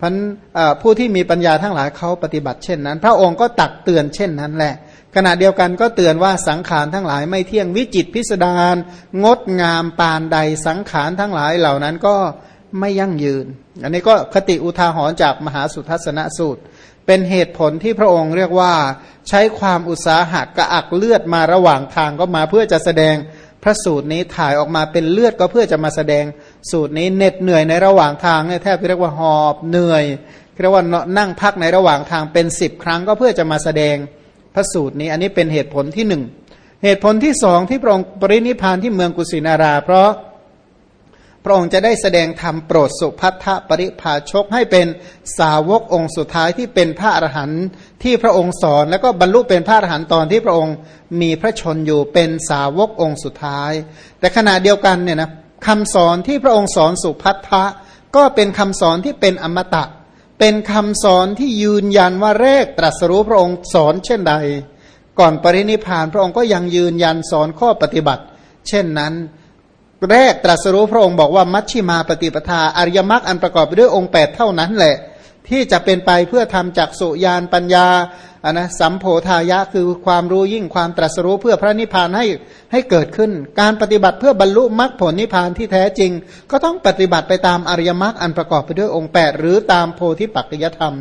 พันผู้ที่มีปัญญาทั้งหลายเขาปฏิบัติเช่นนั้น พระองค์ก็ตักเตือนเช่นนั้นแหละ ขณะเดียวกันก็เตือนว่าสังขารทั้งหลายไม่เที่ยงวิจิตพิสดารงดงามปานใดสังขารทั้งหลายเหล่านั้นก็ไม่ยั่งยืน อันนี้ก็คติอุทาหรณ์จากมหาสุทัศนสูตร เป็นเหตุผลที่พระองค์เรียกว่าใช้ความอุตสาหะกระอักเลือดมาระหว่างทางก็มาเพื่อจะแสดงพระสูตรนี้ถ่ายออกมาเป็นเลือดก็เพื่อจะมาแสดง สูตรนี้เหน็ดเหนื่อยในระหว่างทางเนี่ยแทบเรียกว่าหอบเหนื่อยเรียกว่านั่งพักในระหว่างทางเป็นสิบครั้งก็เพื่อจะมาแสดงพระสูตรนี้ อันนี้เป็นเหตุผลที่หนึ่งเหตุผลที่สองที่พระองค์ปรินิพานที่เมืองกุสินารา เพราะพระองค์จะได้แสดงธรรมโปรดสุพัทธปริภาชกให้เป็นสาวกองค์สุดท้ายที่เป็นพระอรหันต์ที่พระองค์สอน แล้วก็บรรลุเป็นพระอรหันต์ตอนที่พระองค์มีพระชนอยู่เป็นสาวกองค์สุดท้าย แต่ขณะเดียวกันเนี่ยนะ คำสอนที่พระองค์สอนสุพัทธะก็เป็นคำสอนที่เป็นอมตะ เป็นคำสอนที่ยืนยันว่าแรกตรัสรู้พระองค์สอนเช่นใด ก่อนปรินิพานพระองค์ก็ยังยืนยันสอนข้อปฏิบัติ เช่นนั้น แรกตรัสรู้พระองค์บอกว่ามัชชิมาปฏิปทาอริยมรรคอันประกอบไปด้วยองค์แปดเท่านั้นแหละ ที่จะเป็นไปเพื่อทำจักสุยานปัญญาอันนะสัมโพธายะคือความรู้ยิ่งความตรัสรู้เพื่อพระนิพพานให้ให้เกิดขึ้น การปฏิบัติเพื่อบรรลุมรรคผลนิพพานที่แท้จริง ก็ต้องปฏิบัติไปตามอริยมรรคอันประกอบไปด้วยองค์แปดหรือตามโพธิปักจยธรรม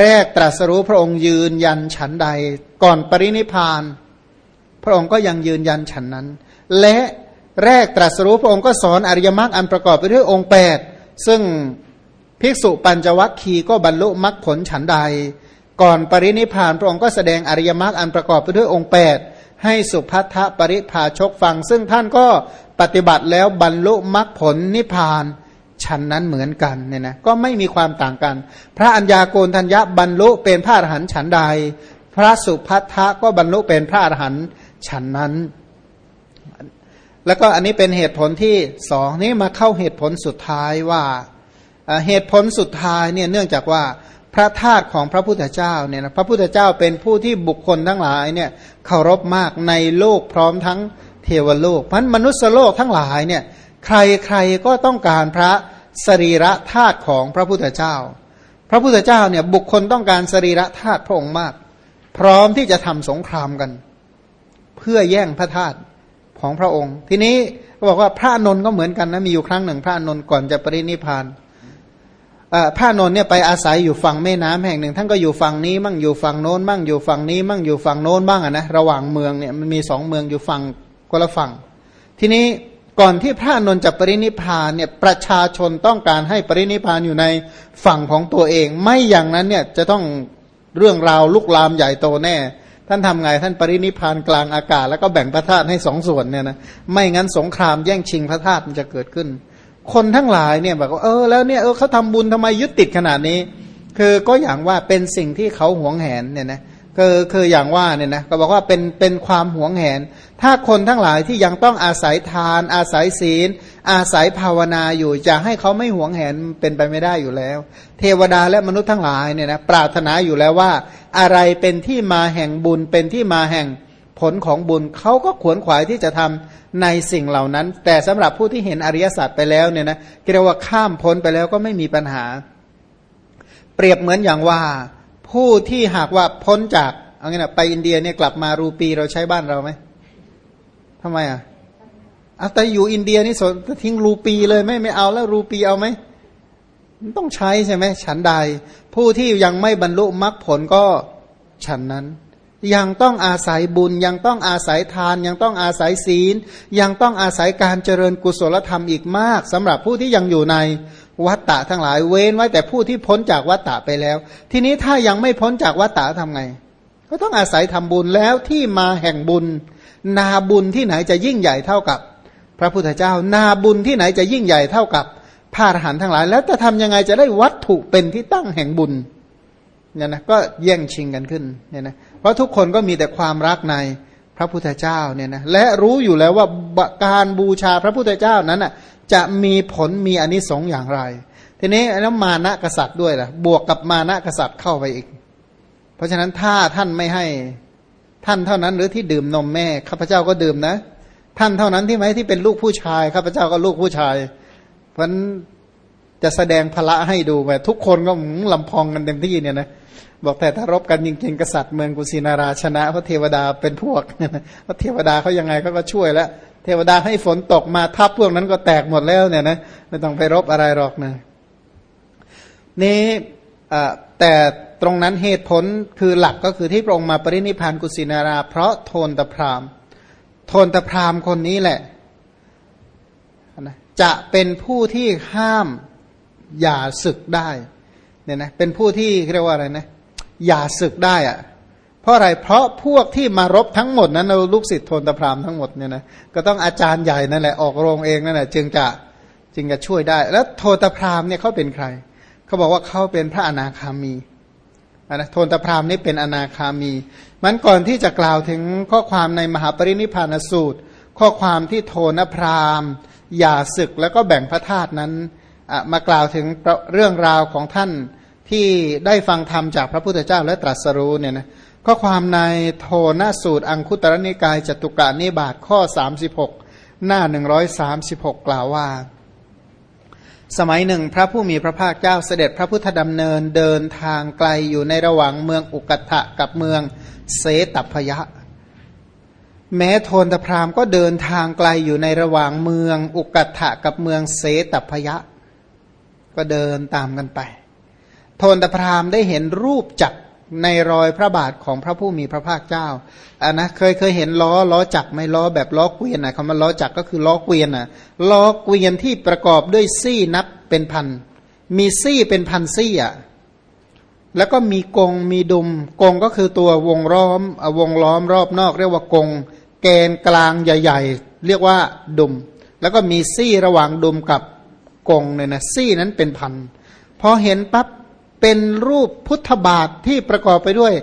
แรกตรัสรู้พระองค์ยืนยันฉันใด ก่อนปรินิพพาน พระองค์ก็ยังยืนยันฉันนั้น และแรกตรัสรู้พระองค์ก็สอนอริยมรรคอันประกอบไปด้วยองค์แปดซึ่ง ภิกษุปัญจวัคคีย์ก็บรรลุมรรคผลฉันใด ก่อนปรินิพานพระองค์ก็แสดงอริยมรรคอันประกอบไปด้วยองค์แปดให้สุพัทธปริภาชกฟัง ซึ่งท่านก็ปฏิบัติแล้วบรรลุมรรคผลนิพานฉันนั้นเหมือนกันเนี่ยนะก็ไม่มีความต่างกัน พระัญญาโกณทัญญะบรรลุเป็นพระอรหันต์ฉันใด พระสุพัทธะก็บรรลุเป็นพระอรหันต์ฉันนั้น แล้วก็อันนี้เป็นเหตุผลที่สองนี้มาเข้าเหตุผลสุดท้ายว่า เหตุผลสุดท้ายเนี่ยเนื่องจากว่าพระธาตุของพระพุทธเจ้าเนี่ยนะพระพุทธเจ้าเป็นผู้ที่บุคคลทั้งหลายเนี่ยเคารพมากในโลกพร้อมทั้งเทวโลกพันมนุษยโลกทั้งหลายเนี่ยใครใครก็ต้องการพระสรีระธาตุของพระพุทธเจ้า พระพุทธเจ้าเนี่ยบุคคลต้องการสรีระธาตุพระองค์มาก พร้อมที่จะทำสงครามกัน เพื่อแย่งพระธาตุของพระองค์ ทีนี้เขาบอกว่าพระนนท์ก็เหมือนกันนะมีอยู่ครั้งหนึ่งพระนนท์ก่อนจะปรินิพาน พระนนท์เนี่ยไปอาศัยอยู่ฝั่งแม่น้ำแห่งหนึ่ง ท่านก็อยู่ฝั่งนี้มั่งอยู่ฝั่งโน้นมั่งอยู่ฝั่งนี้มั่งอยู่ฝั่งโน้นบ้างอะนะระหว่างเมืองเนี่ยมันมีสองเมืองอยู่ฝั่งคนละฝั่ง ทีนี้ก่อนที่พระนนท์จะปรินิพานเนี่ยประชาชนต้องการให้ปรินิพานอยู่ในฝั่งของตัวเอง ไม่อย่างนั้นเนี่ยจะต้องเรื่องราวลุกลามใหญ่โตแน่ ท่านทำไงท่านปรินิพานกลางอากาศ แล้วก็แบ่งพระธาตุให้สองส่วนเนี่ยนะไม่งั้นสงครามแย่งชิงพระธาตุมันจะเกิดขึ้น คนทั้งหลายเนี่ยบอกว่าเออแล้วเนี่ยเออเขาทำบุญทำไมยึดติดขนาดนี้ คือก็อย่างว่าเป็นสิ่งที่เขาหวงแหนเนี่ยนะคือคืออย่างว่าเนี่ยนะก็บอกว่าเป็นเป็นความหวงแหน ถ้าคนทั้งหลายที่ยังต้องอาศัยทาน อาศัยศีล อาศัยภาวนาอยู่จะให้เขาไม่หวงแหนเป็นไปไม่ได้อยู่แล้ว เทวดาและมนุษย์ทั้งหลายเนี่ยนะปรารถนาอยู่แล้วว่า อะไรเป็นที่มาแห่งบุญเป็นที่มาแห่ง ผลของบุญเขาก็ขวนขวายที่จะทำในสิ่งเหล่านั้น แต่สำหรับผู้ที่เห็นอริยสัจไปแล้วเนี่ยนะเรียกว่าข้ามพ้นไปแล้วก็ไม่มีปัญหา เปรียบเหมือนอย่างว่า ผู้ที่หากว่าพ้นจากเอางี้นะไปอินเดียเนี่ยกลับมารูปีเราใช้บ้านเราไหมทำไมอะเอาแต่อยู่อินเดียนี่สนทิ้งรูปีเลยไม่ไม่เอาแล้วรูปีเอาไหมต้องใช้ใช่ไหมฉันใด ผู้ที่ยังไม่บรรลุมรรคผลก็ฉันนั้น ยังต้องอาศัยบุญ ยังต้องอาศัยทาน ยังต้องอาศัยศีล ยังต้องอาศัยการเจริญกุศลธรรมอีกมากสำหรับผู้ที่ยังอยู่ในวัตตะทั้งหลายเว้นไว้แต่ผู้ที่พ้นจากวัตตะไปแล้ว ทีนี้ถ้ายังไม่พ้นจากวัตตะทำไง ก็ต้องอาศัยทำบุญแล้วที่มาแห่งบุญ นาบุญที่ไหนจะยิ่งใหญ่เท่ากับ พระพุทธเจ้า นาบุญที่ไหนจะยิ่งใหญ่เท่ากับพระอรหันต์ทั้งหลาย แล้วจะทำยังไงจะได้วัตถุเป็นที่ตั้งแห่งบุญเนี่ยนะก็แย่งชิงกันขึ้นเนี่ยนะ เพราะทุกคนก็มีแต่ความรักในพระพุทธเจ้าเนี่ยนะและรู้อยู่แล้วว่าการบูชาพระพุทธเจ้านั้นอะจะมีผลมีอนนิสงส์อย่างไร ทีนี้แล้วมานะกษัตริย์ด้วยล่ะบวกกับมานะกษัตริย์เข้าไปอีก เพราะฉะนั้นถ้าท่านไม่ให้ท่านเท่านั้นหรือที่ดื่มนมแม่ข้าพเจ้าก็ดื่มนะ ท่านเท่านั้นที่ไหมที่เป็นลูกผู้ชายข้าพเจ้าก็ลูกผู้ชาย เพราะจะแสดงพละให้ดูแบบทุกคนก็ลำพองกันเต็มที่เนี่ยนะ บอกแต่ถ้ารบกันจริงๆกษัตริย์เมืองกุสินาราชนะพระเทวดาเป็นพวกพระเทวดาเขายังไงเขาก็ช่วยแล้ว เทวดาให้ฝนตกมาทับพวกนั้นก็แตกหมดแล้วเนี่ยนะไม่ต้องไปรบอะไรหรอกนะนี่แต่ตรงนั้นเหตุผลคือหลักก็คือที่พระองค์มาปรินิพานกุสินารา เพราะโทนตพรามโทนตพรามคนนี้แหละจะเป็นผู้ที่ห้ามอย่าศึกได้ เนี่ยนะเป็นผู้ที่เรียกว่าอะไรนะอย่าศึกได้อะเพราะอะไรเพราะพวกที่มารบทั้งหมดนั้นเราลูกศิษย์โทนตะพรามทั้งหมดเนี่ยนะก็ต้องอาจารย์ใหญ่นั่นแหละออกโรงเองนั่นแหละจึงจะจึงจะช่วยได้ แล้วโทนตะพรามเนี่ยเขาเป็นใครเขาบอกว่าเขาเป็นพระอนาคามีนะโทนตะพรามนี่เป็นอนาคามี มันก่อนที่จะกล่าวถึงข้อความในมหาปรินิพานสูตร ข้อความที่โทนพรามอย่าศึกแล้วก็แบ่งพระธาตุนั้น มากล่าวถึงเรื่องราวของท่านที่ได้ฟังธรรมจากพระพุทธเจ้าและตรัสรู้เนี่ยนะข้อความในโทนสูตรอังคุตรนิกายจตุกะนิบาตข้อ 36 หน้า 136 กล่าวว่า สมัยหนึ่งพระผู้มีพระภาคเจ้าเสด็จพระพุทธดำเนินเดินทางไกลอยู่ในระหว่างเมืองอุกัตะกับเมืองเสตพยะ แม้โทนตพรามก็เดินทางไกลอยู่ในระหว่างเมืองอุกัตะกับเมืองเสตพยะ ก็เดินตามกันไป โทนตพรามได้เห็นรูปจักในรอยพระบาทของพระผู้มีพระภาคเจ้าอ่านะเคยเคยเห็นล้อล้อจักไม่ล้อแบบล้อเกวียนนะคำว่าล้อจักก็คือล้อเกวียนนะล้อเกวียนที่ประกอบด้วยซี่นับเป็นพัน มีซี่เป็นพันซี่อะแล้วก็มีกงมีดุมกงก็คือตัววงล้อมวงล้อมรอบนอก เรียกว่ากง แกนกลางใหญ่ ๆ เรียกว่าดุม แล้วก็มีซี่ระหว่างดุมกับ กงเนี่ยนะซี่นั้นเป็นพันพอเห็นปั๊บเป็นรูปพุทธบาทที่ประกอบไปด้วย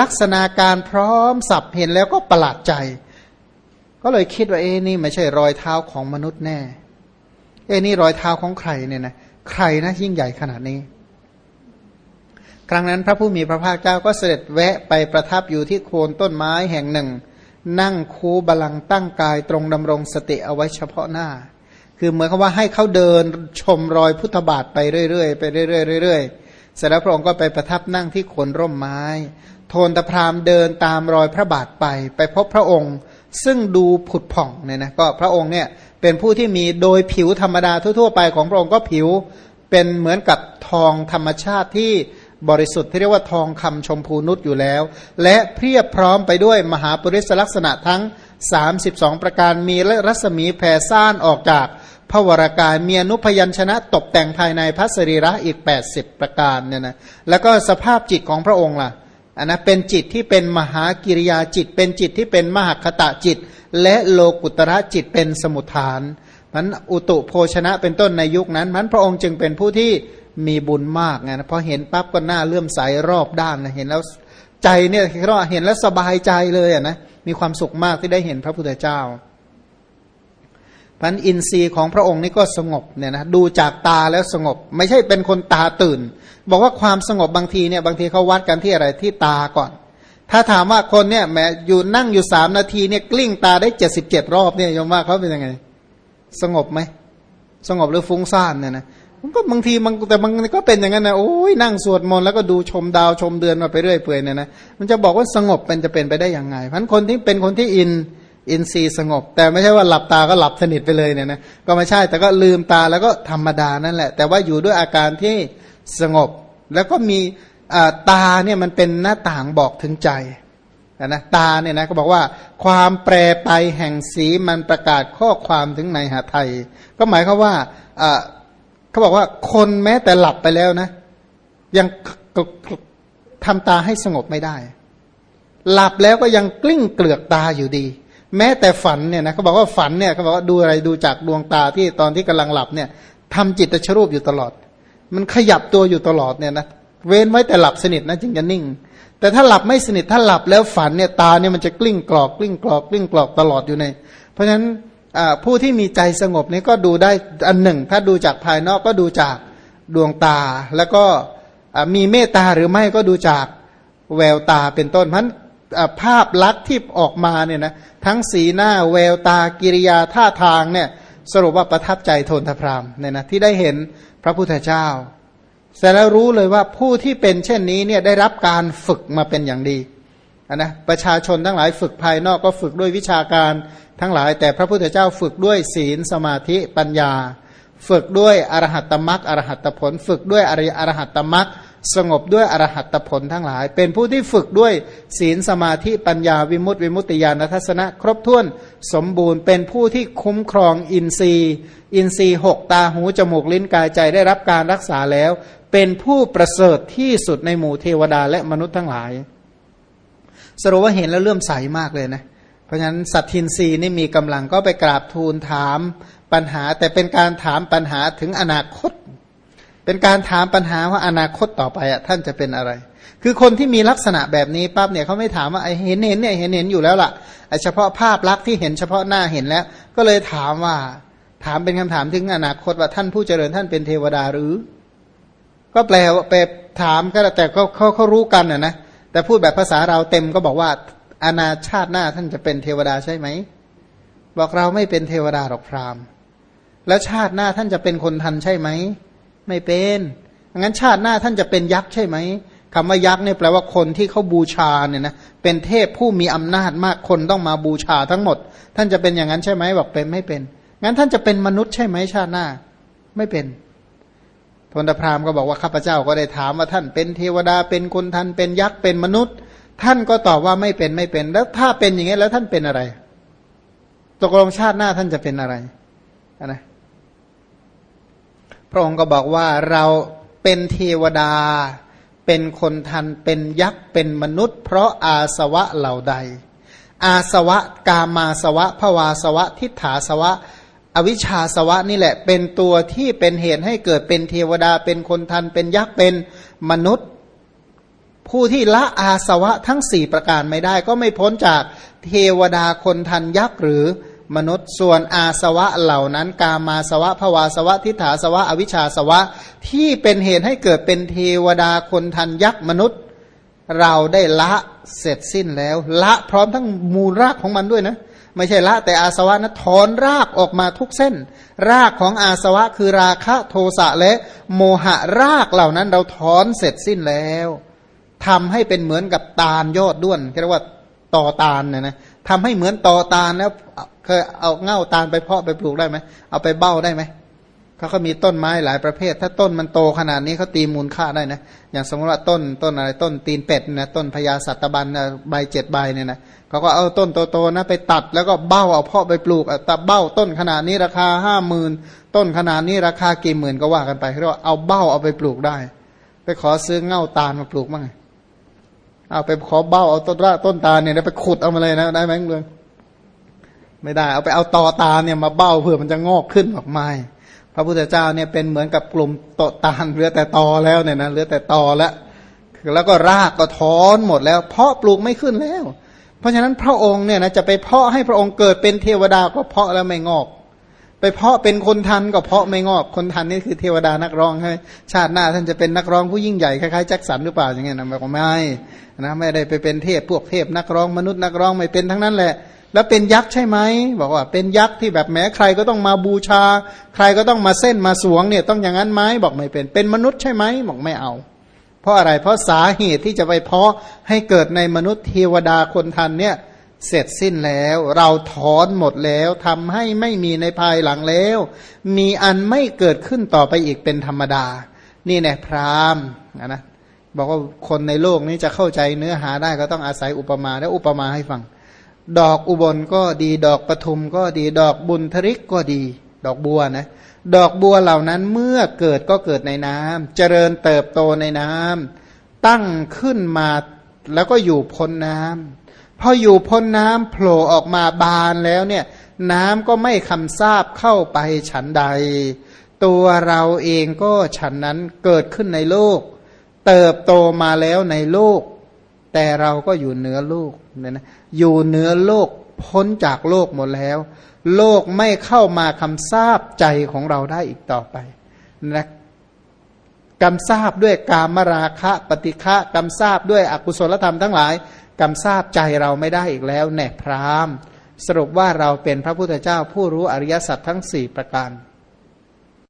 ลักษณะการพร้อมสับเห็นแล้วก็ประหลาดใจ ก็เลยคิดว่าเอ้นี่ไม่ใช่รอยเท้าของมนุษย์แน่ เอ้นี่รอยเท้าของใครเนี่ยนะใครนะยิ่งใหญ่ขนาดนี้ ครั้งนั้นพระผู้มีพระภาคเจ้าก็เสด็จแวะไปประทับอยู่ที่โคนต้นไม้แห่งหนึ่ง นั่งคูบาลังตั้งกายตรงดำรงสติเอาไว้เฉพาะหน้า คือเหมือนกับว่าให้เขาเดินชมรอยพุทธบาทไปเรื่อยๆไปเรื่อยๆเรื่อยๆเสร็จแล้วพระองค์ก็ไปประทับนั่งที่โคนร่มไม้ โทนตะพรามเดินตามรอยพระบาทไป ไปพบพระองค์ ซึ่งดูผุดผ่องเนี่ยนะก็พระองค์เนี่ยเป็นผู้ที่มีโดยผิวธรรมดาทั่วๆไปของพระองค์ก็ผิวเป็นเหมือนกับทองธรรมชาติที่บริสุทธิ์ที่เรียกว่าทองคำชมพูนุษอยู่แล้ว และเพียบพร้อมไปด้วยมหาปริศลักษณะทั้ง 32 ประการมีและรัศมีแผ่ซ่านออกจาก พระวรากายมีอนุพยัญชนะตกแต่งภายในพระสรีระอีก 80 ประการเนี่ยนะแล้วก็สภาพจิตของพระองค์ล่ะอันนะเป็นจิตที่เป็นมหากิริยาจิต เป็นจิตที่เป็นมหคตะจิต และโลกุตระจิตเป็นสมุทฐานมันอุตุโภชนะเป็นต้นในยุคนั้นมันพระองค์จึงเป็นผู้ที่มีบุญมากไงนะพอเห็นปั๊บก็หน้าเลื่อมใสรอบด้านนะเห็นแล้วใจเนี่ยเราเห็นแล้วสบายใจเลยอะนะมีความสุขมากที่ได้เห็นพระพุทธเจ้า พันอินทรีย์ของพระองค์นี่ก็สงบเนี่ยนะดูจากตาแล้วสงบ ไม่ใช่เป็นคนตาตื่น บอกว่าความสงบบางทีเนี่ยบางทีเขาวัดกันที่อะไรที่ตาก่อน ถ้าถามว่าคนเนี่ยแม้อยู่นั่งอยู่สามนาทีเนี่ยกลิ้งตาได้เจ็ดสิบเจ็ดรอบเนี่ยยมว่าเขาเป็นยังไง สงบไหมสงบหรือฟุ้งซ่านเนี่ยนะมันก็บางทีมันแต่บางก็เป็นอย่างนั้นนะโอ้ยนั่งสวดมนต์แล้วก็ดูชมดาวชมเดือนมาไปเรื่อยเปื่อยเนี่ยนะมันจะบอกว่าสงบเป็นจะเป็นไปได้ยังไงพันคนที่เป็นคนที่อิน อินทรีย์สงบ แต่ไม่ใช่ว่าหลับตาก็หลับสนิทไปเลยเนี่ยนะก็ไม่ใช่แต่ก็ลืมตาแล้วก็ธรรมดานั่นแหละ แต่ว่าอยู่ด้วยอาการที่สงบ แล้วก็มีตาเนี่ยมันเป็นหน้าต่างบอกถึงใจนะตาเนี่ยนะก็บอกว่าความแปรไปแห่งสีมันประกาศข้อความถึงในหาไทย ก็หมายความว่าเขาบอกว่าคนแม้แต่หลับไปแล้วนะ ยังทำตาให้สงบไม่ได้ หลับแล้วก็ยังกลิ้งเกลือกตาอยู่ดี แม้แต่ฝันเนี่ยนะเขาบอกว่าฝันเนี่ยเขาบอกว่าดูอะไรดูจากดวงตาที่ตอนที่กำลังหลับเนี่ยทำจิตชรูปอยู่ตลอด มันขยับตัวอยู่ตลอดเนี่ยนะเว้นไว้แต่หลับสนิทนะจึงจะนิ่ง แต่ถ้าหลับไม่สนิทถ้าหลับแล้วฝันเนี่ยตาเนี่ยมันจะกลิ้งกรอกกลิ้งกรอกกลิ้งกรอกตลอดอยู่ใน เพราะฉะนั้นผู้ที่มีใจสงบนี้ก็ดูได้อันหนึ่ง ถ้าดูจากภายนอกก็ดูจากดวงตา แล้วก็มีเมตตาหรือไม่ก็ดูจากแววตาเป็นต้นเพราะ ภาพลักษณ์ที่ออกมาเนี่ยนะทั้งสีหน้าแววตากิริยาท่าทางเนี่ยสรุปว่าประทับใจโทนทพรามเนี่ยนะที่ได้เห็นพระพุทธเจ้าแต่แล้วรู้เลยว่าผู้ที่เป็นเช่นนี้เนี่ยได้รับการฝึกมาเป็นอย่างดีนะประชาชนทั้งหลายฝึกภายนอกก็ฝึกด้วยวิชาการทั้งหลาย แต่พระพุทธเจ้าฝึกด้วยศีลสมาธิปัญญา ฝึกด้วยอรหัตตมรักอรหัตผล ฝึกด้วยอริอรหัตตมรัก สงบด้วยอรหัตผลทั้งหลาย เป็นผู้ที่ฝึกด้วยศีลสมาธิปัญญาวิมุตติวิมุตติญาณทัศนะ ครบถ้วนสมบูรณ์ เป็นผู้ที่คุ้มครองอินทรีย์ อินทรีย์หกตาหูจมูกลิ้นกายใจได้รับการรักษาแล้ว เป็นผู้ประเสริฐที่สุดในหมู่เทวดาและมนุษย์ทั้งหลาย สรุปว่าเห็นแล้วเลื่อมใสมากเลยนะเพราะฉะนั้นสัตทินรีนี่มีกำลังก็ไปกราบทูลถามปัญหา แต่เป็นการถามปัญหาถึงอนาคต เป็นการถามปัญหาว่าอนาคตต่อไปอะท่านจะเป็นอะไร คือคนที่มีลักษณะแบบนี้ปั๊บเนี่ยเขาไม่ถามว่าไอเห็นเห็นเนี่ยเห็นเห็นอยู่แล้วล่ะไอเฉพาะภาพลักษณ์ที่เห็นเฉพาะหน้าเห็นแล้ว ก็เลยถามว่า ถามเป็นคำถามถึงอนาคตว่าท่านผู้เจริญท่านเป็นเทวดาหรือ ก็แปลว่าแปลถามก็แต่เขาเขาเขารู้กันอะนะแต่พูดแบบภาษาเราเต็มก็บอกว่าอนาชาติหน้าท่านจะเป็นเทวดาใช่ไหมบอกเราไม่เป็นเทวดาหรอกพรามแล้วชาติหน้าท่านจะเป็นคนทันใช่ไหม ไม่เป็นงั้นชาติหน้าท่านจะเป็นยักษ์ใช่ไหมคำว่ายักษ์เนี่ยแปลว่าคนที่เขาบูชาเนี่ยนะเป็นเทพผู้มีอำนาจมากคนต้องมาบูชาทั้งหมด ท่านจะเป็นอย่างนั้นใช่ไหมบอกเป็นไม่เป็น งั้นท่านจะเป็นมนุษย์ใช่ไหมชาติหน้า ไม่เป็นทนตพราหมณ์ก็บอกว่าข้าพเจ้าก็ได้ถามว่าท่านเป็นเทวดาเป็นคนทันเป็นยักษ์เป็นมนุษย์ ท่านก็ตอบว่าไม่เป็นไม่เป็น แล้วถ้าเป็นอย่างนี้แล้วท่านเป็นอะไรตกลงชาติหน้าท่านจะเป็นอะไรนะ ระองค์ก็บอกว่าเราเป็นเทวดา เป็นคนทันเป็นยักษ์เป็นมนุษย์ เพราะอาสวะเหล่าใด อาสวะกามาสวะภวาสวะ ทิฏฐาสวะ อวิชชาสวะนี่แหละ เป็นตัวที่เป็นเหตุให้เกิดเป็นเทวดา เป็นคนทันเป็นยักษ์เป็นมนุษย์ ผู้ที่ละอาสวะทั้งสี่ประการไม่ได้ ก็ไม่พ้นจากเทวดาคนทันยักษ์หรือ มนุษย์ส่วนอาสวะเหล่านั้น กามาสวะภวาสวะ ทิฏฐาสวะ อวิชชาสวะ ที่เป็นเหตุให้เกิดเป็นเทวดาคนทันยักษ์มนุษย์ เราได้ละเสร็จสิ้นแล้ว ละพร้อมทั้งมูลรากของมันด้วยนะ ไม่ใช่ละแต่อาสวะนะถอนรากออกมาทุกเส้น รากของอาสวะคือราคะโทสะและโมหะรากเหล่านั้นเราถอนเสร็จสิ้นแล้วทำให้เป็นเหมือนกับตาลยอดด้วนเรียกว่าต่อตาลเนี่ยนะ ทำให้เหมือนตอตาลแล้วเคยเอาเง่าตาลไปเพาะไปปลูกได้ไหมเอาไปเบ้าได้ไหมเขาก็มีต้นไม้หลายประเภท ถ้าต้นมันโตขนาดนี้เขาตีมูลค่าได้นะอย่างสมมติว่าต้นต้นอะไรต้นตีนเป็ดนะต้นพญาสัตบันใบเจ็ดใบเนี่ยนะเขาก็เอาต้นโตๆนะไปตัดแล้วก็เบ้าเอาเพาะไปปลูกตัดเบ้าต้นขนาดนี้ราคาห้าหมื่นต้นขนาดนี้ราคากี่หมื่นก็ว่ากันไปเรียกว่าเอาเบ้าเอาไปปลูกได้ ไปขอซื้อเง่าตาลมาปลูกมั้ง เอาไปขอเบ้าเอาต้นรากต้นตาเนี่ยไปขุดเอามาเลยนะได้ไหมเรื่องไม่ได้ เอาไปเอาตอตาเนี่ยมาเบ้าเพื่อมันจะงอกขึ้นออกมาพระพุทธเจ้าเนี่ยเป็นเหมือนกับกลุ่มโตตาเหลือแต่ตอแล้วเนี่ยนะเหลือแต่ตอแล้วแล้วก็รากก็ถอนหมดแล้ว เพาะปลูกไม่ขึ้นแล้ว เพราะฉะนั้นพระองค์เนี่ยนะจะไปเพาะให้พระองค์เกิดเป็นเทวดาก็เพาะแล้วไม่งอก ไปเพาะเป็นคนทันก็เพาะไม่งอกคนทันนี่คือเทวดานักร้องให้ชาติหน้าท่านจะเป็นนักร้องผู้ยิ่งใหญ่คล้ายๆแจ็คสันหรือเปล่าอย่างเงี้ยนะบอกไม่นะไม่ได้ไปเป็นเทพพวกเทพนักร้องมนุษย์นักร้องไม่เป็นทั้งนั้นแหละ แล้วเป็นยักษ์ใช่ไหมบอกว่าเป็นยักษ์ที่แบบแม้ใครก็ต้องมาบูชา ใครก็ต้องมาเส้นมาสวงเนี่ยต้องอย่างนั้นไหมบอกไม่เป็นเป็นมนุษย์ใช่ไหมบอกไม่เอา เพราะอะไรเพราะสาเหตุที่จะไปเพาะให้เกิดในมนุษย์เทวดาคนทันเนี่ย เสร็จสิ้นแล้ว เราถอนหมดแล้วทำให้ไม่มีในภายหลังแล้ว มีอันไม่เกิดขึ้นต่อไปอีกเป็นธรรมดา นี่แน่พรามนะบอกว่าคนในโลกนี้จะเข้าใจเนื้อหาได้ก็ต้องอาศัยอุปมาและอุปมาให้ฟัง ดอกอุบลก็ดีดอกปทุมก็ดีดอกบุญทริกก็ดี ดอกบัวนะดอกบัวเหล่านั้นเมื่อเกิดก็เกิดในน้ำเจริญเติบโตในน้ำตั้งขึ้นมาแล้วก็อยู่พ้นน้ำ พออยู่พ้นน้ำโผล่ออกมาบานแล้วเนี่ย น้ำก็ไม่คำซาบเข้าไปฉันใด ตัวเราเองก็ฉันนั้นเกิดขึ้นในโลก เติบโตมาแล้วในโลก แต่เราก็อยู่เหนือโลกเนี่ยนะอยู่เหนือโลกพ้นจากโลกหมดแล้ว โลกไม่เข้ามาคำทราบใจของเราได้อีกต่อไปนะกำทราบด้วยกามราคะปฏิฆะกำทราบด้วยอกุศลธรรมทั้งหลาย กำทราบใจเราไม่ได้อีกแล้วแน่พรามสรุปว่าเราเป็นพระพุทธเจ้าผู้รู้อริยสัจทั้งสี่ประการ